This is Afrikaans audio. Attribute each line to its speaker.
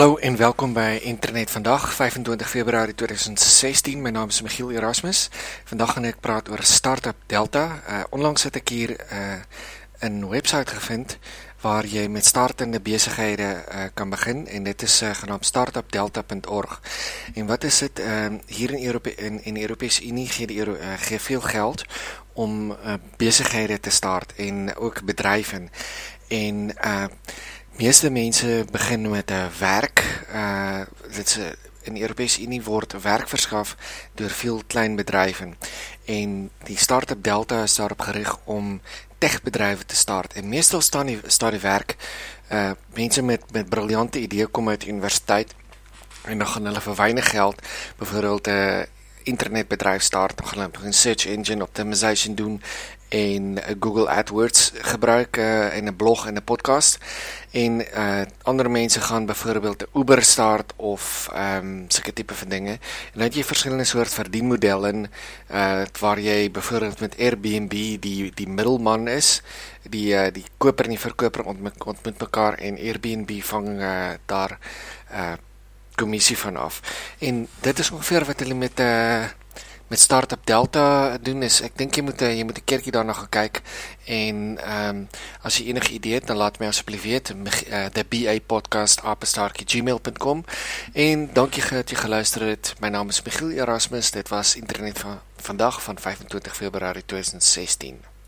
Speaker 1: Hallo en welkom by Internet vandag 25 Februarie 2016. My naam is Michiel Erasmus. Vandag gaan ek praat oor Startup Delta. Uh onlangs het ek hier uh 'n webwerf gevind waar jy met startende besighede uh kan begin en dit is uh, genaamd startupdelta.org. En wat is dit? Ehm uh, hier in Europa in in Europese Unie gee die Euro, uh, gee veel geld om uh, besighede te start en ook bedrywe. En uh meeste mense begin met 'n werk. Uh dit's in die Europese Unie word werk verskaf deur veel klein bedrywe. En die Startup Delta is daarop gerig om tegbedrywe te start. En meestal staan die staan die werk uh mense met met briljante idees kom uit universiteit en dan gaan hulle vir weinig geld byvoorbeeld 'n uh, internetbedryf start, gaan hulle 'n search engine optimization doen en Google AdWords gebruik uh, en 'n blog en 'n podcast. En uh ander mense gaan byvoorbeeld 'n Uber start of ehm um, sulke tipe van dinge en dan het jy verskillende soort verdienmodelle uh waar jy byvoorbeeld met Airbnb die die middelman is die uh, die koper en die verkoper ontmoet, ontmoet mekaar en Airbnb vang uh, daar uh kommissie van af. En dit is ongeveer wat hulle met 'n uh, met Startup Delta doen is ek dink jy moet jy moet 'n keertjie daarna gaan kyk en ehm um, as jy enige idee het dan laat my asseblief weet. Uh, the BA podcast @gmail.com en dankie dat jy geluister het. My naam is Michiel Erasmus. Dit was internet van vandag van 25 Februarie 2016